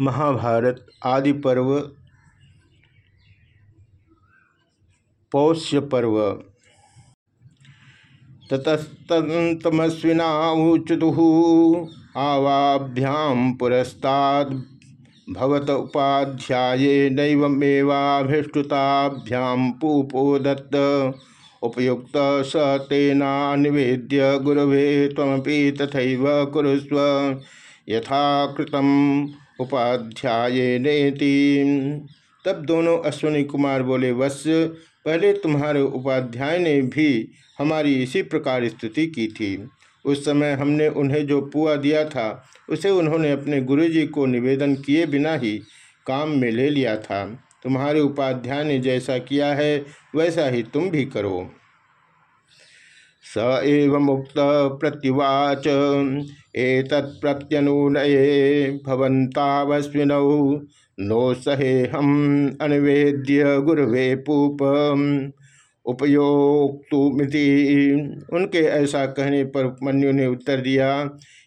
महाभारत आदि पर्व, पौष्य पर्व। ततस्तमस्विनाचुतु आवाभ्याम पुरस्ताद भवत उपाध्याये नैवमेवाभिष्टुताभ्याम पूपो दत्त उपयुक्त स तेना निवेद्य गुरवे तमपि तथैव कुरुस्व। यथा कृतम उपाध्याय नेति। तब दोनों अश्विनी कुमार बोले, वत्स, पहले तुम्हारे उपाध्याय ने भी हमारी इसी प्रकार स्तुति की थी। उस समय हमने उन्हें जो पुआ दिया था, उसे उन्होंने अपने गुरुजी को निवेदन किए बिना ही काम में ले लिया था। तुम्हारे उपाध्याय ने जैसा किया है, वैसा ही तुम भी करो। स एव मुक्त प्रत्युवाच एतत्प्रत्यनुनये भवन्तावस्विनौ। नो सहे हम अनिवेद्य गुरुवे पूप। उपयोक्तुमिति। उनके ऐसा कहने पर उपमन्यु ने उत्तर दिया,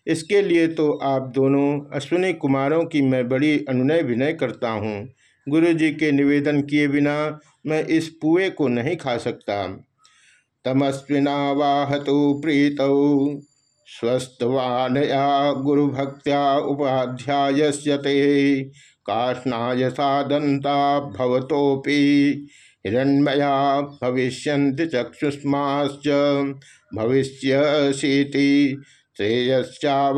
इसके लिए तो आप दोनों अश्विनी कुमारों की मैं बड़ी अनुनय विनय करता हूँ। गुरु जी के निवेदन किए बिना मैं इस पुए को नहीं खा सकता। तमस्विना वाहतु प्रीतौ। स्वस्थवानया गुरुभक्त्या उपाध्याय ते। काष्णाय सादंता भवतोपि हिरण्मया भविष्य चक्षुष्माश्च। भविष्यसीति श्रेयश्चावापसीति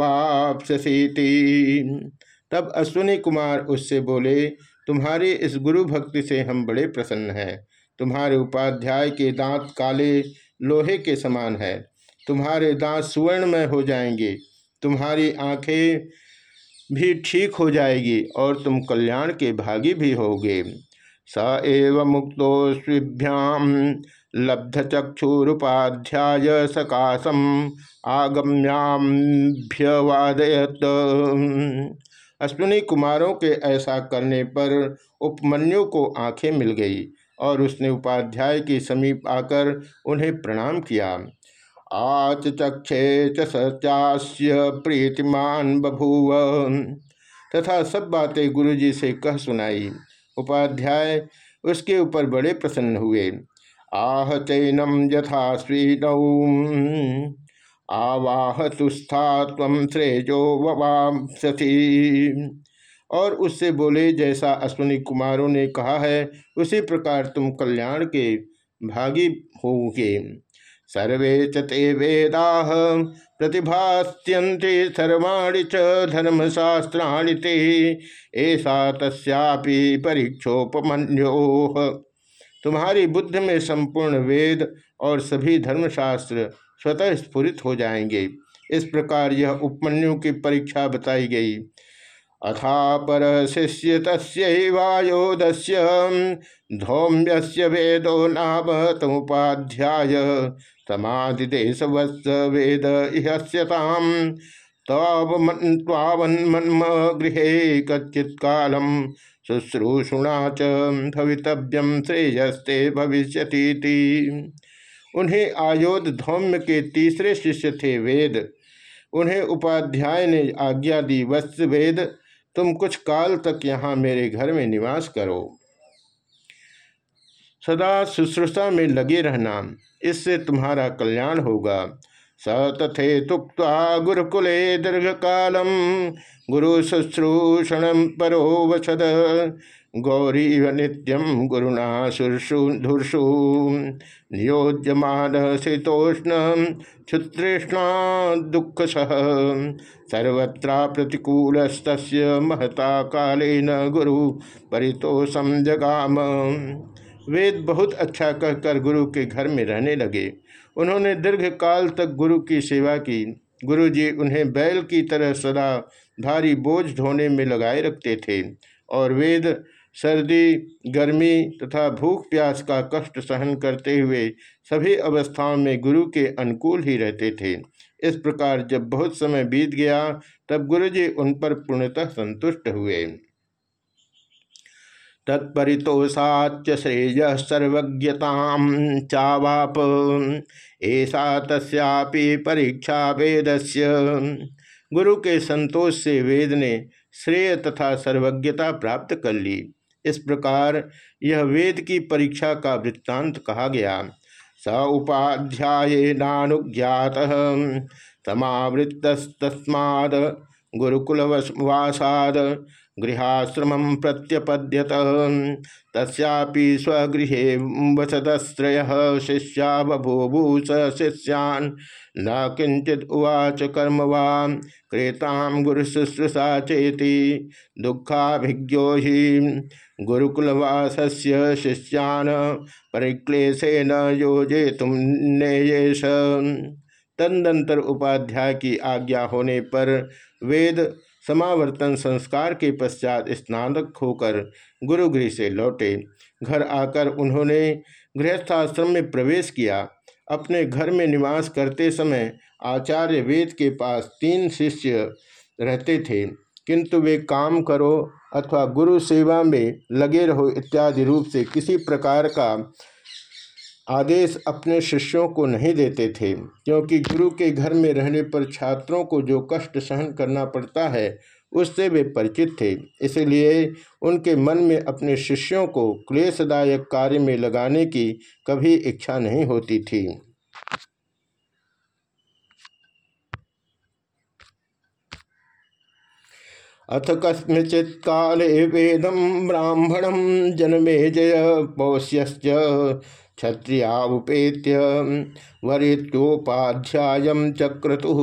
तब अश्विनी कुमार उससे बोले, तुम्हारी इस गुरु भक्ति से हम बड़े प्रसन्न हैं। तुम्हारे उपाध्याय के दांत काले लोहे के समान है। तुम्हारे दांत सुवर्णमय हो जाएँगे। तुम्हारी आँखें भी ठीक हो जाएगी और तुम कल्याण के भागी भी होगे। स एव मुक्तोस्भ्याम लब्ध चक्षुरुपाध्याय सकाशम आगम्याभ्यवादयत अश्विनी कुमारों के ऐसा करने पर उपमन्यु को आँखें मिल गई। और उसने उपाध्याय के समीप आकर उन्हें प्रणाम किया। आच चक्षे चास्य प्रीतिमान बभूव। तथा सब बातें गुरुजी से कह सुनाई। उपाध्याय उसके ऊपर बड़े प्रसन्न हुए। आह चैनम यथा स्वीनौ आवाह तुस्था तम श्रेजो ववांसती। और उससे बोले, जैसा अश्विनी कुमारों ने कहा है, उसी प्रकार तुम कल्याण के भागी होगे। सर्वे चे वेदा प्रतिभास्यन्ते सर्वाणी च धर्मशास्त्राणि ते ऐसा तस्यापि परीक्षोपमन्यो। तुम्हारी बुद्ध में संपूर्ण वेद और सभी धर्मशास्त्र स्वतः स्फुरित हो जाएँगे। इस प्रकार यह उपमन्यु की परीक्षा बताई गई। अथा पर शिष्य तस्वायोदस्य धौम्य वेदो नाम तमुपाध्याय समाधिदेश वत्स वेद इहस्यताम तावन्मन्म गृह कच्चित कालम शुश्रूषुणा च भवितव्यम श्रेयस्ते भविष्यती उन्हें आयोध धौम्य के तीसरे शिष्य थे वेद। उन्हें उपाध्याय ने आज्ञा दी, वत्स वेद। तुम कुछ काल तक यहाँ मेरे घर में निवास करो। सदा शुश्रूषा में लगे रहना, इससे तुम्हारा कल्याण होगा। स तथे तुक्ता गुरुकुले दीर्घ कालम गुरु शुश्रूषण परो वसद गौरी नित्यम गुरुना धुर्षु नियोज्यमान शीतोष्ण क्षुतृष्णा दुख सह सर्वत्र प्रतिकूल महता कालेन गुरु परितोषम जगाम। वेद बहुत अच्छा कहकर गुरु के घर में रहने लगे। उन्होंने दीर्घ काल तक गुरु की सेवा की। गुरु जी उन्हें बैल की तरह सदा भारी बोझ ढोने में लगाए रखते थे और वेद सर्दी, गर्मी तथा भूख प्यास का कष्ट सहन करते हुए सभी अवस्थाओं में गुरु के अनुकूल ही रहते थे। इस प्रकार जब बहुत समय बीत गया, तब गुरुजी उन पर पूर्णतः संतुष्ट हुए। तत्परितोषाच श्रेय सर्वज्ञता चावाप। ऐसा तस्यापि परीक्षा वेद गुरु के संतोष से वेद ने श्रेय तथा सर्वज्ञता प्राप्त कर ली। इस प्रकार यह वेद की परीक्षा का वृत्तांत कहा गया। स उपाध्याय नानुज्ञात। समावृत्तस्तस्माद गुरुकुलवासाद गृहाश्रम प्रत्यपद्यत। तस्यापि स्वगृह वसदस्त्रय शिष्या बभूभूष शिष्यान्। न किंचित उवाच कर्म वा क्रेताम गुरुशुश्रूषा चेति दुखाभिज्ञो ही गुरुकुलवासस्य शिष्यान परिक्लेशेन योजे तुम नेयेश तदनंतर उपाध्याय की आज्ञा होने पर वेद समावर्तन संस्कार के पश्चात स्नानक होकर गुरुगृह से लौटे। घर आकर उन्होंने गृहस्थाश्रम में प्रवेश किया। अपने घर में निवास करते समय आचार्य वेद के पास तीन शिष्य रहते थे। किंतु वे काम करो अथवा गुरु सेवा में लगे रहो इत्यादि रूप से किसी प्रकार का आदेश अपने शिष्यों को नहीं देते थे, क्योंकि गुरु के घर में रहने पर छात्रों को जो कष्ट सहन करना पड़ता है, उससे वे परिचित थे। इसलिए उनके मन में अपने शिष्यों को क्लेशदायक कार्य में लगाने की कभी इच्छा नहीं होती थी। अथ कस्मचित काले वेदम ब्राह्मणम जन्मे जय क्षत्रियापेत्य वरित्योपाध्याय चक्रतु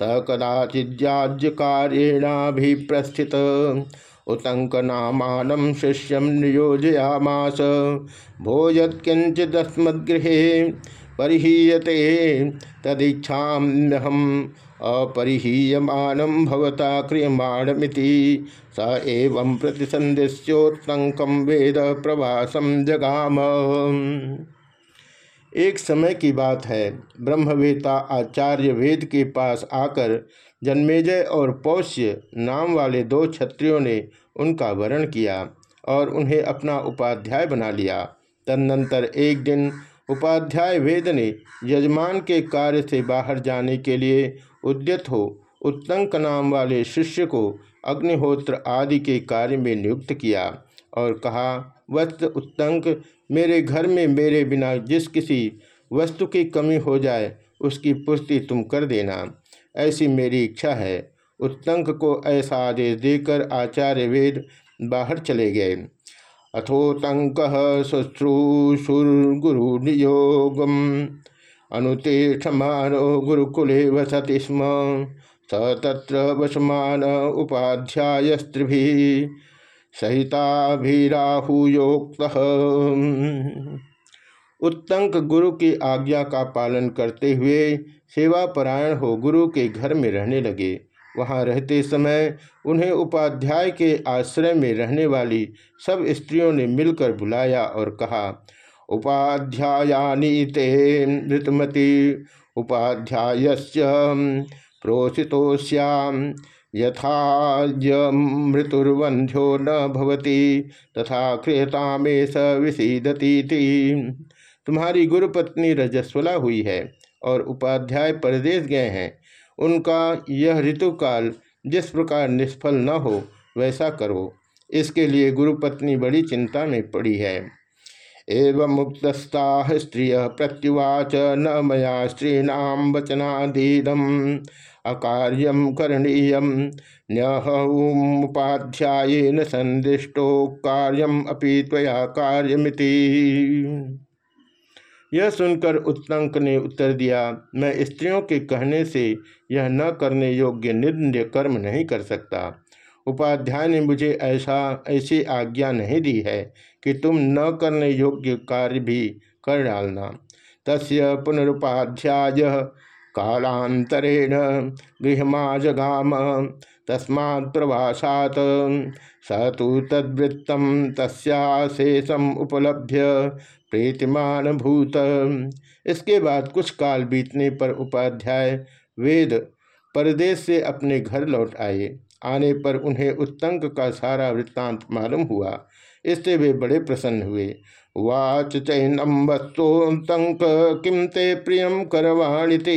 स कदाचिज्याज्य कार्येणाभिप्रस्थित उतंकनामान शिष्य नियोजयामास। भोजत्किंचिदस्मद्गृहे परिहीयते। तदीक्षाम्यहम अपरिहीयमानं भवता क्रियमाणमिति। स एवं प्रतिसंदिश्योत्तंकम वेद प्रवासम जगाम। एक समय की बात है, ब्रह्मवेता आचार्य वेद के पास आकर जन्मेजय और पौष्य नाम वाले दो क्षत्रियों ने उनका वर्ण किया और उन्हें अपना उपाध्याय बना लिया। तदनंतर एक दिन उपाध्याय वेद ने यजमान के कार्य से बाहर जाने के लिए उद्यत हो, उत्तंक नाम वाले शिष्य को अग्निहोत्र आदि के कार्य में नियुक्त किया और कहा वस्त उत्तंक, मेरे घर में मेरे बिना जिस किसी वस्तु की कमी हो जाए, उसकी पूर्ति तुम कर देना। ऐसी मेरी इच्छा है। उत्तंक को ऐसा आदेश देकर आचार्य वेद बाहर चले गए। अथोतंक शुश्रूषुर्गुरु नियोगम अनुतिष्ठमानो गुरुकुले वसति स्म। स तत्र वसमान उपाध्यायस्त्रिभि सहिताभिराहुयोक्त। उत्तंक गुरु की आज्ञा का पालन करते हुए सेवापरायण हो गुरु के घर में रहने लगे। वहाँ रहते समय उन्हें उपाध्याय के आश्रय में रहने वाली सब स्त्रियों ने मिलकर बुलाया और कहा, उपाध्यायानी ते ऋतमती उपाध्याय प्रोषितोश्याम यथाजमृतुर्वंध्यो न भवती, तथा क्रियतामेश विषीदती तुम्हारी गुरुपत्नी रजस्वला हुई है और उपाध्याय परदेश गए हैं। उनका यह ऋतुकाल जिस प्रकार निष्फल न हो, वैसा करो। इसके लिए गुरुपत्नी बड़ी चिंता में पड़ी है। एवं मुक्तस्ता स्त्रिय प्रत्युवाच न मया स्त्रीणाम वचनाधीनम अकार्यम करणीय। न्युपाध्यायन संदिष्टो कार्यम अपि त्वया कार्यमिति। यह सुनकर उत्तंक ने उत्तर दिया, मैं स्त्रियों के कहने से यह न करने योग्य निंद्य कर्म नहीं कर सकता। उपाध्याय ने मुझे ऐसा, ऐसी आज्ञा नहीं दी है कि तुम न करने योग्य कार्य भी कर डालना। तस्य पुनरुपाध्याय कालांतरेण गृहमा जगाम तस्मा प्रवासात स तो तद्वृत्तम तस्याशेषम उपलभ्य प्रीतिमान भूत इसके बाद कुछ काल बीतने पर उपाध्याय वेद परदेश से अपने घर लौट आए। आने पर उन्हें उत्तंक का सारा वृत्तांत मालूम हुआ। इससे वे बड़े प्रसन्न हुए। वाच चैनम वस्तुतंक किम ते प्रियम करवाणिते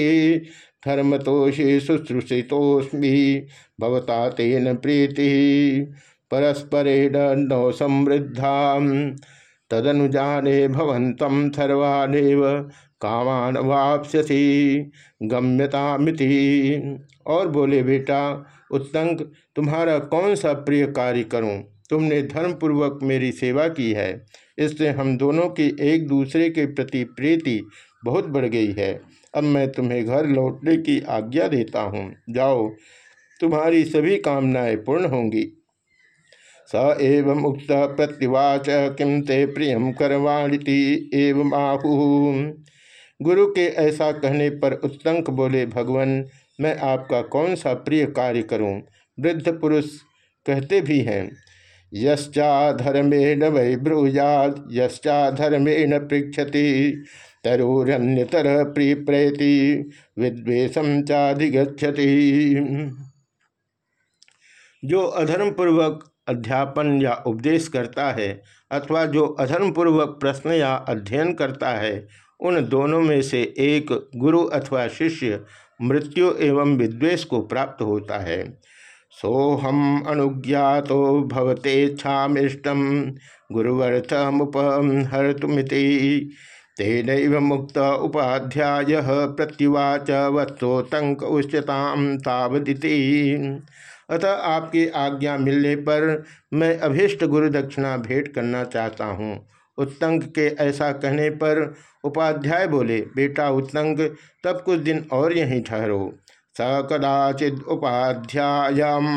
धर्मतोषे शुश्रूषितोस्मी भवता तेन प्रीति, परस्परेण नौ समृद्धा तदनुजाने भवंतम सर्वानेव कामान वापस्यसी गम्यतामिति। और बोले, बेटा उत्तंक तुम्हारा कौन सा प्रिय कार्य करूँ? तुमने धर्मपूर्वक मेरी सेवा की है। इससे हम दोनों की एक दूसरे के प्रति प्रीति बहुत बढ़ गई है। अब मैं तुम्हें घर लौटने की आज्ञा देता हूँ। जाओ, तुम्हारी सभी कामनाएँ पूर्ण होंगी। स एव मुक्त प्रत्युवाच किम ते प्रियम करवाणी एवं आहु। गुरु के ऐसा कहने पर उत्तंक बोले, भगवान, मैं आपका कौन सा प्रिय कार्य करूँ? वृद्ध पुरुष कहते भी हैं यश्चाधर्मेण वै ब्रूयाद यश्चाधर्मेण पृछति तरुरन्यतर प्रिय प्रेति विद्वेशम चाधिगछति जो अधर्म पूर्वक अध्यापन या उपदेश करता है अथवा जो अधर्म पूर्वक प्रश्न या अध्ययन करता है, उन दोनों में से एक गुरु अथवा शिष्य मृत्यु एवं विद्वेष को प्राप्त होता है। सोहम अनुज्ञातो भवते छामिष्टम गुरुवर्थमुपहर्तुमिति तेन मुक्त उपाध्याय प्रत्युवाच वत्सोतंक उच्यताम तावदिति। अतः आपकी आज्ञा मिलने पर मैं अभीष्ट गुरु दक्षिणा भेंट करना चाहता हूँ। उत्तंग के ऐसा कहने पर उपाध्याय बोले, बेटा उत्तंग, तब कुछ दिन और यहीं ठहरो। स कदाचिद उपाध्यायम।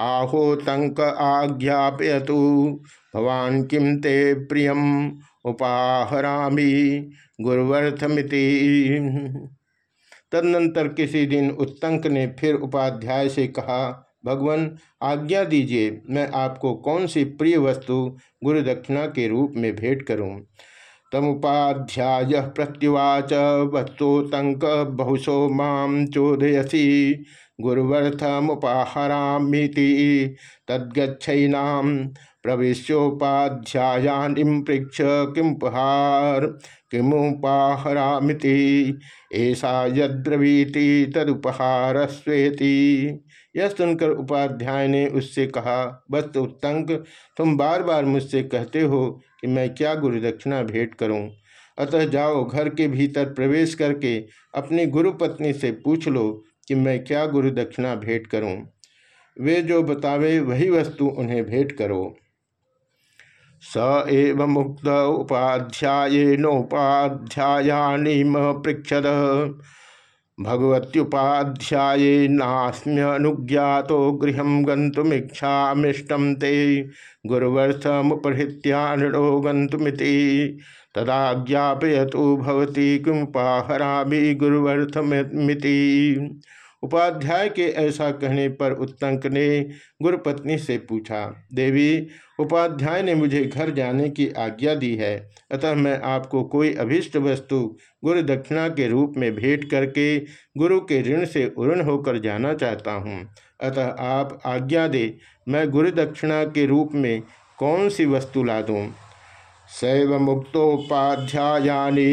आहोतंक आज्ञापयतु। भवान किम ते प्रियम? उपाहरामी गुरुवर्थमिति। तदनंतर किसी दिन उत्तंक ने फिर उपाध्याय से कहा, भगवान, आज्ञा दीजिए, मैं आपको कौन सी प्रिय वस्तु गुरु दक्षिणा के रूप में भेंट करूँ? तमुपाध्याय प्रत्युवाच वस्तुतंक बहुशो माम चोदयसी गुरुवर्थमुपाहरामीति तद्गछनाम प्रवेशोपाध्यायानिम पृक्ष किमुपहार। किमुपाहरामिति ऐसा यद्रवीति तदुपहार स्वेति। यह सुनकर उपाध्याय ने उससे कहा, बस उत्तंक तुम बार बार मुझसे कहते हो कि मैं क्या गुरु दक्षिणा भेंट करूँ। अतः जाओ घर के भीतर प्रवेश करके अपनी गुरु पत्नी से पूछ लो कि मैं क्या गुरु दक्षिणा भेंट करूँ। वे जो बतावे वही वस्तु उन्हें भेंट करो। स एव मुक्त उपाध्यायेनोपाध्यायानीम पृछद भगवत्युपाध्यायेनास्म्यनुज्ञातो गृह गंतुमीक्षाष्टम ते गुरुवर्थमुपहृत्यानृणो गंतुमिति तदा ज्ञापयतु भवती किमुपाहरामि गुरुवर्थमिति उपाध्याय के ऐसा कहने पर उत्तंक ने गुरुपत्नी से पूछा, देवी, उपाध्याय ने मुझे घर जाने की आज्ञा दी है, अतः मैं आपको कोई अभिष्ट वस्तु गुरु दक्षिणा के रूप में भेंट करके गुरु के ऋण से उऋण होकर जाना चाहता हूँ। अतः आप आज्ञा दे, मैं गुरु दक्षिणा के रूप में कौन सी वस्तु ला दूँ? सैव मुक्तोपाध्यायानी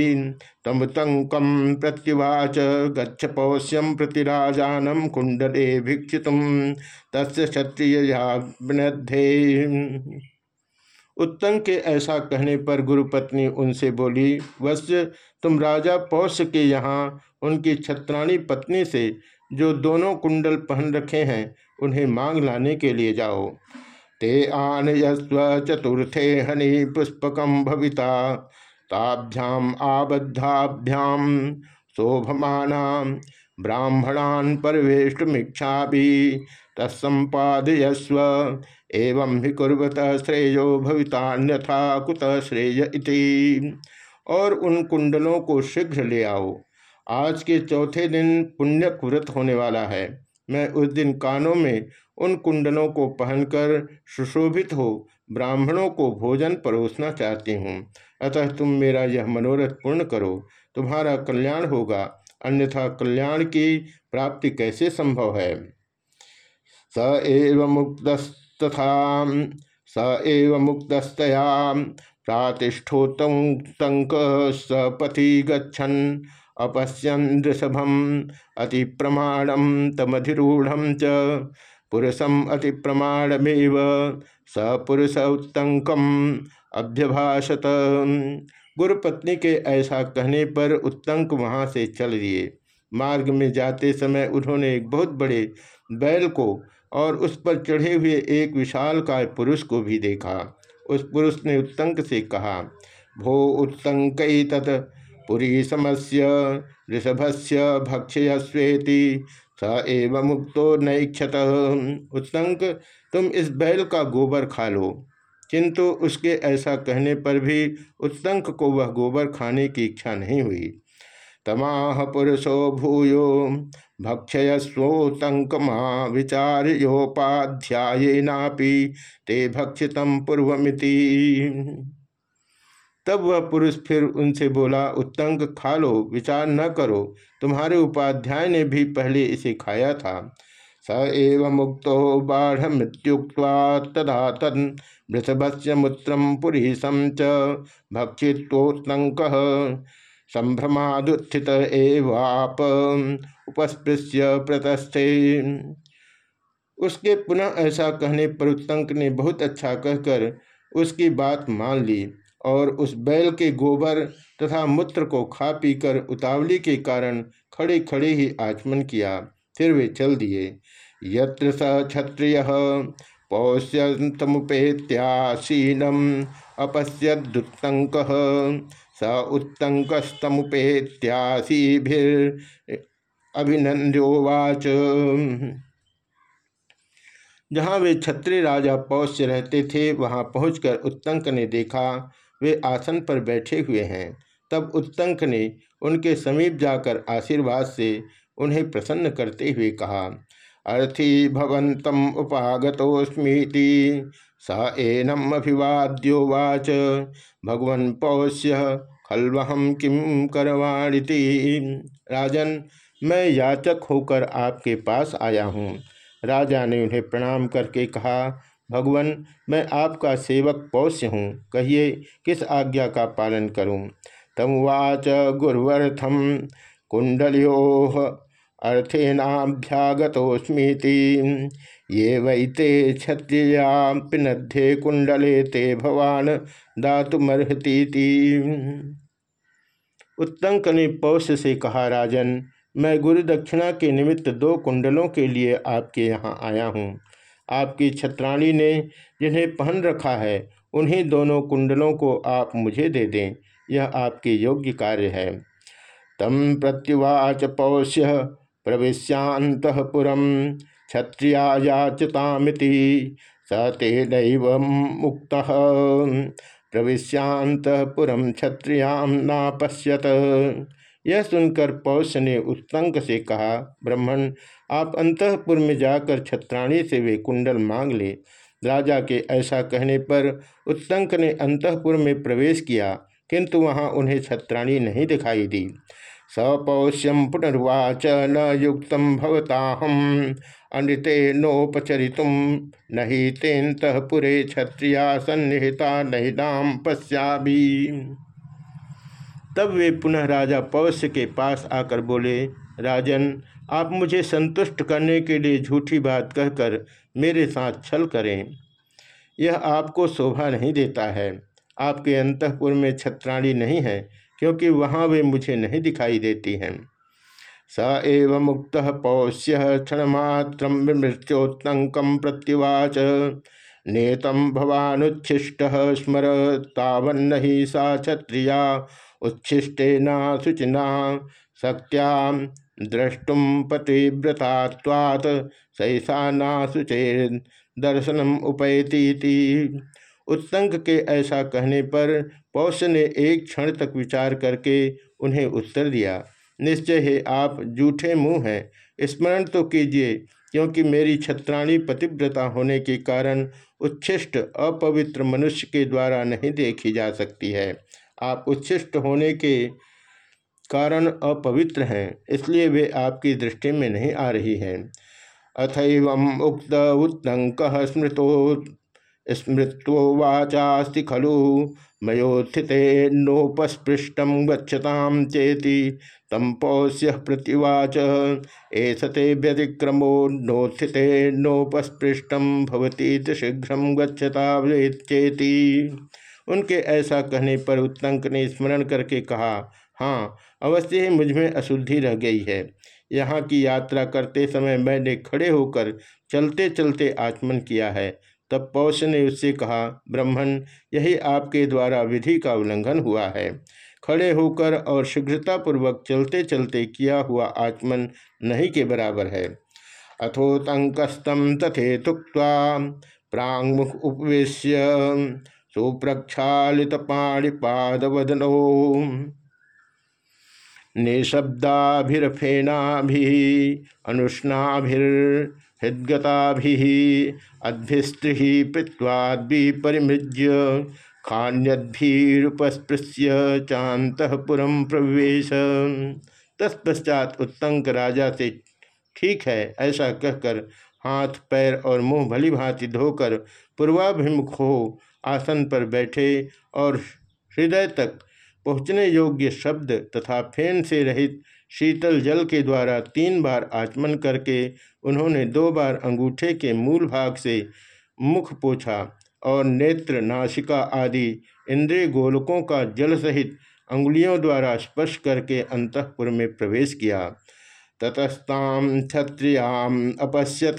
तमुतंकम प्रत्युवाच गच्छ पौष्यम प्रतिराजानम कुंडले भिक्षित तस् क्षत्रिय उत्तंग के ऐसा कहने पर गुरुपत्नी उनसे बोली वश्य तुम राजा पौष्य के यहाँ उनकी छत्राणी पत्नी से जो दोनों कुंडल पहन रखे हैं, उन्हें मांग लाने के लिए जाओ। ते आनयस्व चतुर्थे हनि पुष्पक भविता। ताभ्याम आबद्धाभ्याम शोभमाना ब्राह्मणान परवेष्टमीक्षा भी तत्सपादयस्व एवं ही कुर्वत श्रेयो भवितान्यथा कुत श्रेय इति। और उन कुंडलों को शीघ्र ले आओ। आज के चौथे दिन पुण्य व्रत होने वाला है। मैं उस दिन कानों में उन कुंडलों को पहनकर सुशोभित हो, ब्राह्मणों को भोजन परोसना चाहती हूँ। अतः तुम मेरा यह मनोरथ पूर्ण करो। तुम्हारा कल्याण होगा, अन्यथा कल्याण की प्राप्ति कैसे संभव है? स एव मुक्तस्तथा स एव मुक्तस्तया प्रातिष्ठोतंक सपथि गच्छन अपश्यन अति प्रमाणम तमधिरूढ़ पुरुषम अति प्रमाणमेव स उत्तंकम अभ्यभाषत। गुरुपत्नी के ऐसा कहने पर उत्तंक वहाँ से चल दिए। मार्ग में जाते समय उन्होंने एक बहुत बड़े बैल को और उस पर चढ़े हुए एक विशाल काय पुरुष को भी देखा। उस पुरुष ने उत्तंक से कहा, भो उत्तंक तत् पुरी समस्य ऋषभस्य भक्षयस्वेति। स एव मुक्तो नैक्षत उत्तंक तुम इस बैल का गोबर खा लो। किंतु उसके ऐसा कहने पर भी उत्तंक को वह गोबर खाने की इच्छा नहीं हुई। तमाह पुरुषो भूयो भक्षयस्वोतंकमा विचार्योपाध्यायेनापि ते भक्षितम पूर्वमिति। तब वह पुरुष फिर उनसे बोला उत्तंक खा लो, विचार न करो। तुम्हारे उपाध्याय ने भी पहले इसे खाया था। स एव मुक्तो बाढ़ मृत्युक्ता तदा तन वृषभस्य मूत्रम पुरीशम च भक्षित्वोत्तंक संभ्रमादुत्थित एवाप उपस्पृश्य प्रतस्थे। उसके पुनः ऐसा कहने पर उत्तंक ने बहुत अच्छा कहकर उसकी बात मान ली। और उस बैल के गोबर तथा मूत्र को खा पीकर उतावली के कारण खड़े खड़े ही आचमन किया, फिर वे चल दिए। यत्र स क्षत्रिय पौष्यतमुपेत्यासीनम अपश्यदुत्तंक स उत्तंकस्तमुपेत्यासीभिर्भिनंदोवाच जहाँ वे क्षत्रिय राजा पौष्य रहते थे, वहाँ पहुंचकर उत्तंक ने देखा वे आसन पर बैठे हुए हैं। तब उत्तंक ने उनके समीप जाकर आशीर्वाद से उन्हें प्रसन्न करते हुए कहा, अर्थी भवंतम उपागतोस्मीति स एनम अभिवाद्योवाच भगवन पौष्य खलवहम किम करवाणिति? राजन, मैं याचक होकर आपके पास आया हूँ। राजा ने उन्हें प्रणाम करके कहा भगवान, मैं आपका सेवक पौष्य हूँ। कहिए, किस आज्ञा का पालन करूँ? तमुवाच गुरुवर्थम कुंडलो अर्थेनाभ्यागतोस्मीति ये वैते क्षत्रिया पिनद्धे कुंडले ते भवान दातुमर्हती उत्तंक ने पौष से कहा, राजन, मैं गुरु दक्षिणा के निमित्त दो कुंडलों के लिए आपके यहाँ आया हूँ। आपकी छत्राणी ने जिन्हें पहन रखा है, उन्हीं दोनों कुंडलों को आप मुझे दे दें। यह आपके योग्य कार्य है। तम प्रत्युवाच पौष्य प्रवेश्यांतपुरम क्षत्रियायाचतामिति स तेन मुक्त प्रवेश्यांतपुरम क्षत्रियाम नापश्यत। यह सुनकर पौष ने उत्तंक से कहा, ब्राह्मण, आप अंतपुर में जाकर छत्राणी से वे कुंडल मांग ले। राजा के ऐसा कहने पर उत्तंक ने अंतपुर में प्रवेश किया, किंतु वहाँ उन्हें छत्राणी नहीं दिखाई दी। सपौष्यम पुनर्वाच न युक्त भवताहम अनृते नोपचरित नहीं तेन्तपुरे क्षत्रिया सन्निहिता नहीं नाम पश्या तब वे पुनः राजा पौष्य के पास आकर बोले, राजन, आप मुझे संतुष्ट करने के लिए झूठी बात कहकर मेरे साथ छल करें। यह आपको शोभा नहीं देता है। आपके अंतपुर में छत्राणी नहीं है, क्योंकि वहाँ वे मुझे नहीं दिखाई देती हैं। स एव मुक्त पौष्य क्षणमात्र मृत्योत्तंकम प्रत्युवाच। नेतम भवानुच्छिष्ट स्मर तावन्न ही सा क्षत्रिया। उच्छिष्टेना शुचिना शक्त्या द्रष्टुम पतिव्रतात्वात् सैसा ना शुचे दर्शनम उपैती उत्तंक के ऐसा कहने पर पौष ने एक क्षण तक विचार करके उन्हें उत्तर दिया, निश्चय है, आप जूठे मुँह हैं। स्मरण तो कीजिए, क्योंकि मेरी छत्राणी पतिव्रता होने के कारण उच्छिष्ट, अपवित्र मनुष्य के द्वारा नहीं देखी जा सकती है। आप उच्छिष्ट होने के कारण अपवित्र हैं, इसलिए वे आपकी दृष्टि में नहीं आ रही हैं। अथव उक्त उत्तंक स्मृतो स्मृत्वाचास्ति खलु, मयोत्थिते नोपस्पृष्टम गच्छताम चेति तम पौष्य प्रतिवाच एसते व्यतिक्रमो नोत्थिते नोपस्पृष्टम भवती शीघ्र गच्छता चेति। उनके ऐसा कहने पर उत्तंक ने स्मरण करके कहा हाँ अवश्य ही मुझमें अशुद्धि रह गई है। यहाँ की यात्रा करते समय मैंने खड़े होकर चलते चलते आचमन किया है। तब पौष ने उससे कहा, ब्राह्मण, यही आपके द्वारा विधि का उल्लंघन हुआ है। खड़े होकर और शीघ्रतापूर्वक चलते चलते किया हुआ आचमन नहीं के बराबर है। अथोतंकस्तम तथे तुक्ता प्रांगमुख उपवेश्य। सुप्रक्षालित पाणिपादवदनो निशब्दाभिरफेनाभि, अनुष्णाभिर्हृद्गताभि, अद्भिस्त्रिः पृत्वाद्भिपरिमृज्य खान्यद्भिरुपस्पृश्य चातपुरम प्रवेश। तत्पश्चात उत्तंक राजा से, ठीक है, ऐसा कहकर हाथ, पैर और मुँह भली भांति धोकर पूर्वाभिमुख हो आसन पर बैठे और हृदय तक पहुँचने योग्य शब्द तथा फेन से रहित शीतल जल के द्वारा तीन बार आचमन करके उन्होंने दो बार अंगूठे के मूल भाग से मुख पोछा और नेत्र, नासिका आदि इंद्रिय गोलकों का जल सहित अंगुलियों द्वारा स्पर्श करके अंतपुर में प्रवेश किया। ततस्ताम क्षत्रियाम अपश्यत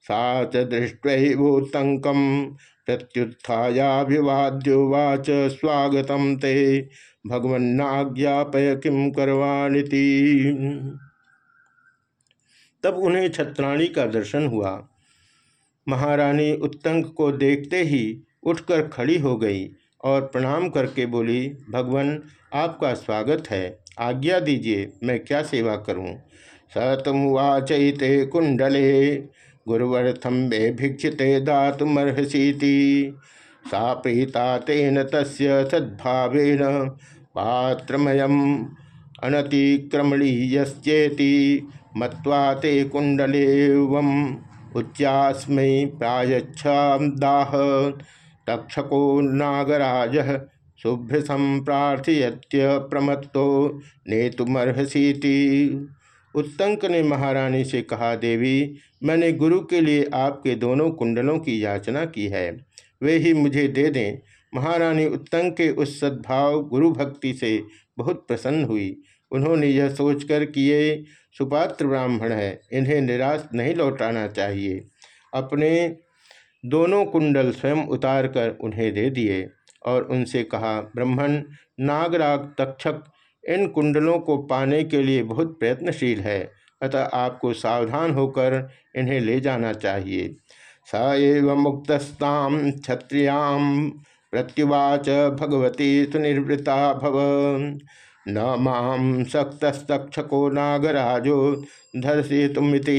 सा च दृष्टोतंकम प्रत्युत्थायाभिवाद्योवाच स्वागत ते। भगवन्नाज्ञापय किम करवानिति। तब उन्हें छत्राणी का दर्शन हुआ। महारानी उत्तंक को देखते ही उठकर खड़ी हो गई और प्रणाम करके बोली, भगवान, आपका स्वागत है। आज्ञा दीजिए, मैं क्या सेवा करूँ? स तमुवाचते कुंडले। गुरुवर्थम वे भिक्षिते दातुमर्हसीति। सा प्रीता तेन तस्य सद्भावेन पात्रमयम अनतिक्रमणीयश्चेति मत्वा ते कुंडलेवम उच्चास्मै प्रायच्छादाह तक्षको नागराज शुभ्र संप्रार्थयत्य प्रमत्तो नेतुमर्हसीति। उत्तंक ने महारानी से कहा, देवी, मैंने गुरु के लिए आपके दोनों कुंडलों की याचना की है। वे ही मुझे दे दें। महारानी उत्तंक के उस सद्भाव गुरु भक्ति से बहुत प्रसन्न हुई। उन्होंने यह सोचकर कि ये सुपात्र ब्राह्मण है, इन्हें निराश नहीं लौटाना चाहिए। अपने दोनों कुंडल स्वयं उतार कर उन्हें दे दिए और उनसे कहा, ब्राह्मण, नागराग तक्षक इन कुंडलों को पाने के लिए बहुत प्रयत्नशील है, अतः आपको सावधान होकर इन्हें ले जाना चाहिए। स एव मुक्तस्ताम क्षत्रियाम प्रत्युवाच भगवती सुनिवृता भव। न माम शक्तस्तक्षको नागराजो धर्षितुमिति।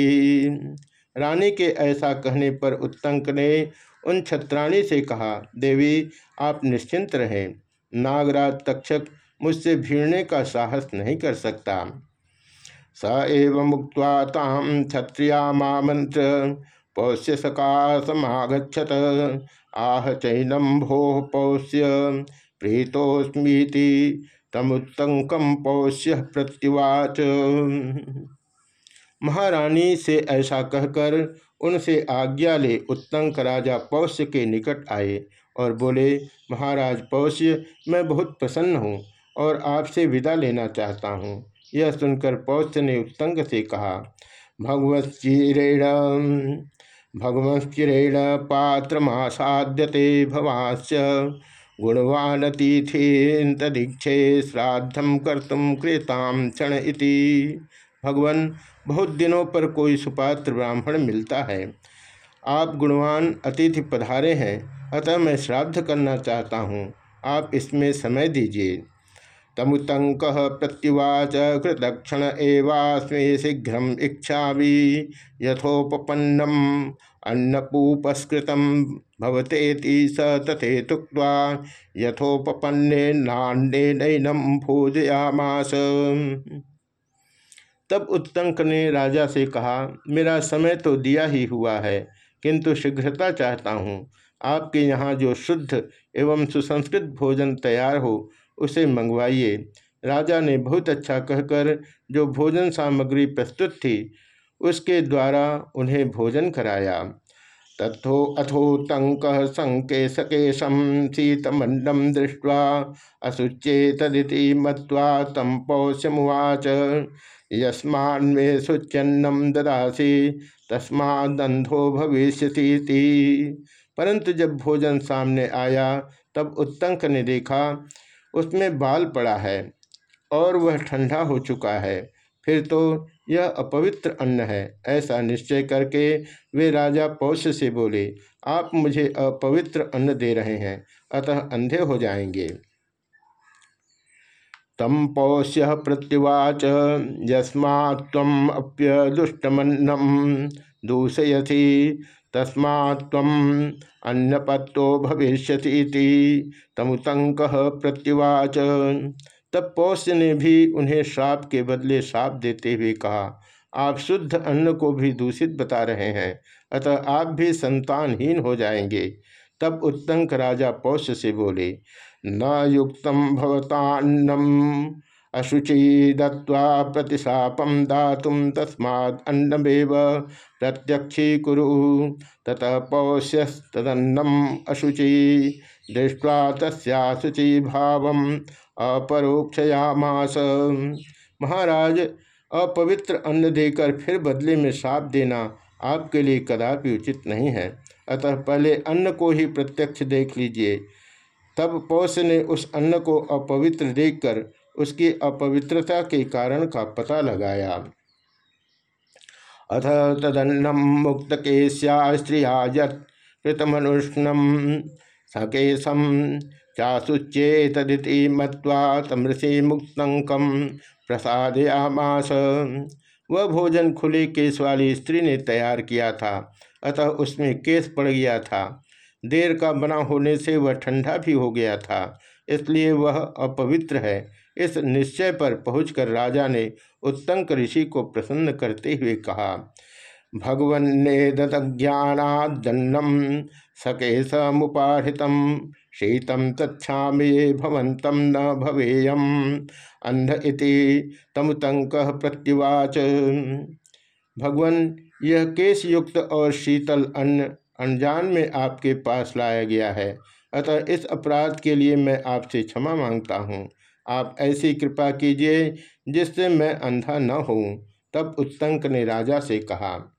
रानी के ऐसा कहने पर उत्तंक ने उन छत्राणी से कहा, देवी, आप निश्चिंत रहें। नागराज तक्षक मुझसे भीड़ने का साहस नहीं कर सकता। स एव मुक्त ताम क्षत्रिया मामंत्र पौष्य सकाशमागछत आह चैनम भो पौष्य प्रीतोस्मीति तमुत्तंकम पौष्य प्रत्युवाच। महारानी से ऐसा कहकर उनसे आज्ञा ले उत्तंक राजा पौष्य के निकट आए और बोले, महाराज पौष्य, मैं बहुत प्रसन्न हूँ। और आपसे विदा लेना चाहता हूँ। यह सुनकर पौष्य ने उत्तंग से कहा भगवत्रेण भगवत्रेण पात्रमासाद्यते भवास्य गुणवानतीथेन्तदीक्षे श्राद्धम कर्तुम क्रेताम क्षण इति। भगवान, बहुत दिनों पर कोई सुपात्र ब्राह्मण मिलता है। आप गुणवान अतिथि पधारे हैं, अतः मैं श्राद्ध करना चाहता हूँ। आप इसमें समय दीजिए। तमुतंक प्रत्युवाच कृतक्षण एवास्मे शीघ्र इच्छा यथोपन्नम अन्नपूपस्कृत भवतेति स तथे तुक्वा यथोपन्ने नैनम भोजयामास तब उत्तंक ने राजा से कहा, मेरा समय तो दिया ही हुआ है, किंतु शीघ्रता चाहता हूँ। आपके यहाँ जो शुद्ध एवं सुसंस्कृत भोजन तैयार हो उसे मंगवाइए। राजा ने बहुत अच्छा कहकर जो भोजन सामग्री प्रस्तुत थी, उसके द्वारा उन्हें भोजन कराया। तथो अथो तंक संकेशकेशम शीतमंडम दृष्ट्वा अशुचेतदिति मत्वा तम पौष्यमुवाच। यस्मान्मे सुच्चन्नम ददासी तस्मादंधो भविष्य परंतु जब भोजन सामने आया, तब उत्तंक ने देखा उसमें बाल पड़ा है और वह ठंडा हो चुका है। फिर तो यह अपवित्र अन्न है। ऐसा निश्चय करके वे राजा पौष से बोले, आप मुझे अपवित्र अन्न दे रहे हैं, अतः अंधे हो जाएँगे। तम पौष्य प्रत्युवाच यस्माप्यदुष्टमन्नम दूषयसी। तस्मात्म अन्नपत्तो भविष्य तमुतंक प्रत्युवाच। तब पौष्य ने भी उन्हें श्राप के बदले श्राप देते हुए कहा, आप शुद्ध अन्न को भी दूषित बता रहे हैं, अतः आप भी संतानहीन हो जाएँगे। तब उत्तंक राजा पौष्य से बोले, न युक्त भवतान्नम। अशुचि दत्वा प्रतिशापम दातुम तस्मात् प्रत्यक्षी कुरु। ततः पौष्यस्तन्नम अशुचि, दृष्ट्वा तस्याशुचि भाव अपरोक्षयामास। महाराज, अपवित्र अन्न देकर फिर बदले में साप देना आपके लिए कदापि उचित नहीं है। अतः पहले अन्न को ही प्रत्यक्ष देख लीजिए। तब पौष ने उस अन्न को अपवित्र देखकर उसकी अपवित्रता के कारण का पता लगाया। अथ तदन्नम मुक्त के स्त्रिया सकेशम चाशुच्येतदिति मत्वा तमृषि मुक्तंकम प्रसादयामास। वह भोजन खुले केस वाली स्त्री ने तैयार किया था, अतः उसमें केस पड़ गया था। देर का बना होने से वह ठंडा भी हो गया था, इसलिए वह अपवित्र है। इस निश्चय पर पहुंचकर राजा ने उत्तंक ऋषि को प्रसन्न करते हुए कहा भगवन्ने दत्ज्ञानादन्नम सके समुपाहित शीतम तच्छा भवंतम न भवेयम अंध इति तमुतंक प्रत्युवाच। भगवान, यह केस युक्त और शीतल अन्न अनजान में आपके पास लाया गया है, अतः इस अपराध के लिए मैं आपसे क्षमा माँगता हूँ। आप ऐसी कृपा कीजिए जिससे मैं अंधा न हूँ तब उत्तंक ने राजा से कहा,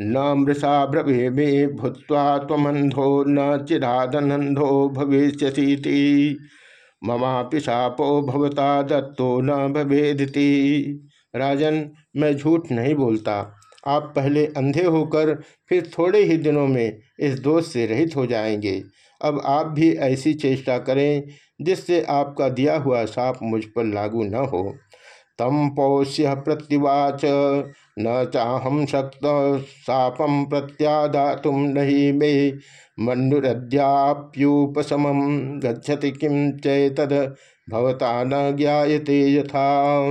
न मृषा ब्रवे मे भूत्वा न चिरादनंधो भविष्यसी ममापि शापो भवता दत्तो न भवेदिति। राजन, मैं झूठ नहीं बोलता। आप पहले अंधे होकर फिर थोड़े ही दिनों में इस दोष से रहित हो जाएँगे। अब आप भी ऐसी चेष्टा करें जिससे आपका दिया हुआ साप मुझ पर लागू न हो। तम पौष्य प्रत्युवाच न चाहम शक्त, सापम प्रत्यादातुम नहीं मे। मनुरद्याप्युपशम गच्छति किम चेतद, भवता न ज्ञाते यथा।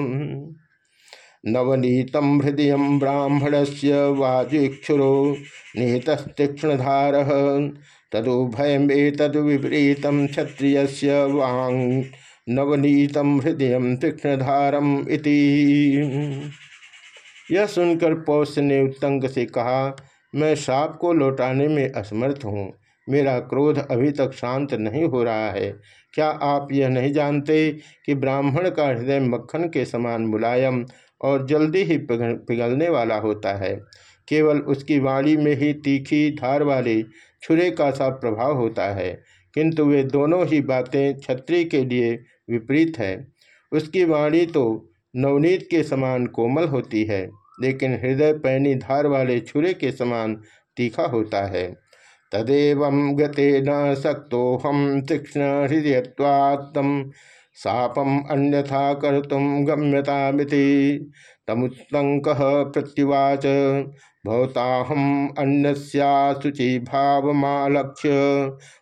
नवनीतम हृदय ब्राह्मण से वाजुक्षुरो, नीतस्तीक्षणधार तदुभयमेतद विपरीतम क्षत्रिय वांग नवनीतम हृदय तीक्ष्णधारम इति। यह सुनकर पौष ने उत्तंग से कहा, मैं साप को लौटाने में असमर्थ हूँ। मेरा क्रोध अभी तक शांत नहीं हो रहा है। क्या आप यह नहीं जानते कि ब्राह्मण का हृदय मक्खन के समान मुलायम और जल्दी ही पिघलने वाला होता है? केवल उसकी वाणी में ही तीखी धार वाले छुरे का सा प्रभाव होता है, किंतु वे दोनों ही बातें छत्री के लिए विपरीत है। उसकी वाणी तो नवनीत के समान कोमल होती है, लेकिन हृदय पैनी धार वाले छुरे के समान तीखा होता है। तदेव गते न सक्तो हम तीक्ष्ण हृदयवात्म सापम अन्यथा कर तुम गम्यता तमुत्तंक प्रत्युवाच। भवताहम अन्यस्याशुचि भावमालक्ष्य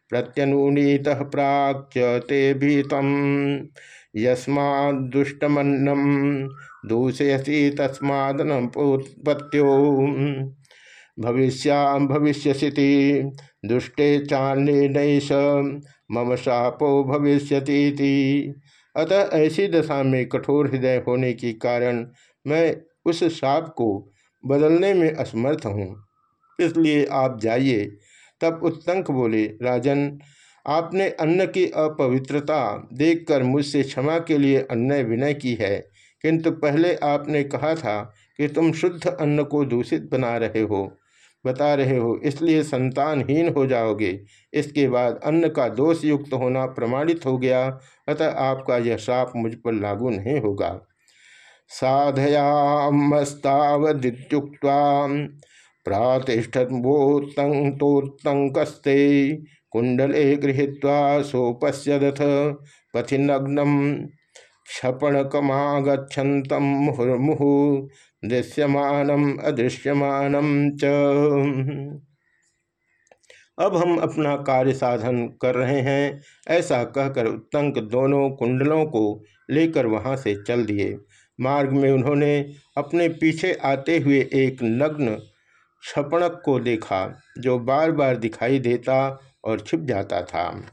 प्रत्यनुनीत प्राच्य ते भीतम। यस्मादुष्टमन्नम दूषयसी तस्मादनपोत्पत्त्यो भविष्याम भविष्यसिति दुष्टे चान्य नैश मम शापो भविष्यति अतः ऐसी दशा में कठोर हृदय होने के कारण मैं उस शाप को बदलने में असमर्थ हूँ। इसलिए आप जाइए। तब उत्तंक बोले, राजन, आपने अन्न की अपवित्रता देखकर मुझसे क्षमा के लिए अन्य विनय की है। किंतु पहले आपने कहा था कि तुम शुद्ध अन्न को दूषित बना रहे हो, बता रहे हो, इसलिए संतानहीन हो जाओगे। इसके बाद अन्न का दोष युक्त होना प्रमाणित हो गया, अतः आपका यह शाप मुझ पर लागू नहीं होगा। साधयामस्तावुक्त प्रातिष्ठोत्तोत्तंकस्ते कुंडले गृहीत्वा सोपश्यदथ पथिनग्नम क्षपणकमागछतम मुहुर्मुहु दृश्यमानम अदृश्यमानम च। अब हम अपना कार्य साधन कर रहे हैं, ऐसा कहकर उत्तंक दोनों कुंडलों को लेकर वहाँ से चल दिए। मार्ग में उन्होंने अपने पीछे आते हुए एक नग्न छपणक को देखा, जो बार बार दिखाई देता और छिप जाता था।